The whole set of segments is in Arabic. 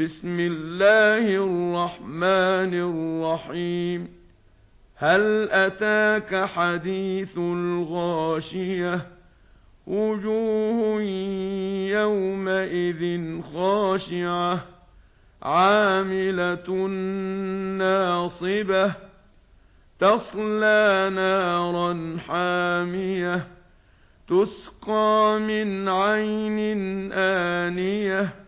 بسم الله الرحمن الرحيم. هل أتاك حديث الغاشية؟ وجوه يومئذ خاشعة. عاملة ناصبة. تصلى نارا حامية. تسقى من عين آنية.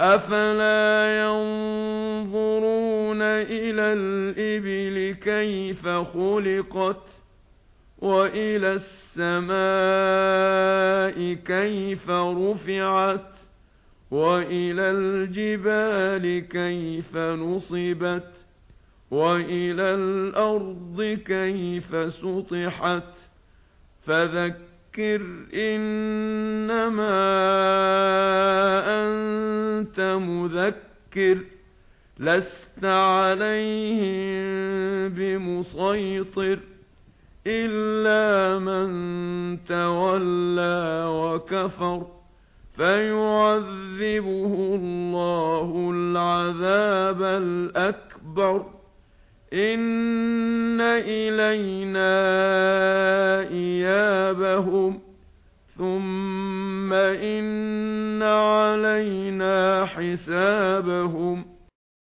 أَفَلَا يَنظُرُونَ إِلَى الْإِبِلِ كَيْفَ خُلِقَتْ وَإِلَى السَّمَاءِ كَيْفَ رُفِعَتْ وَإِلَى الْجِبَالِ كَيْفَ نُصِبَتْ وَإِلَى الْأَرْضِ كَيْفَ سُطِحَتْ فَذَكِّرْ فَذَكِّرْ إِنَّمَا أَنْتَ مُذَكِّرٌ لَسْتَ عَلَيْهِمْ بِمُصَيْطِرٍ إِلَّا مَنْ تَوَلَّى وَكَفَرَ فَيُعَذِّبُهُ اللَّهُ الْعَذَابَ الْأَكْبَرَ إِنَّ إِلَيْنَا وَإِنَّ عَلَيْنَا حِسَابَهُمْ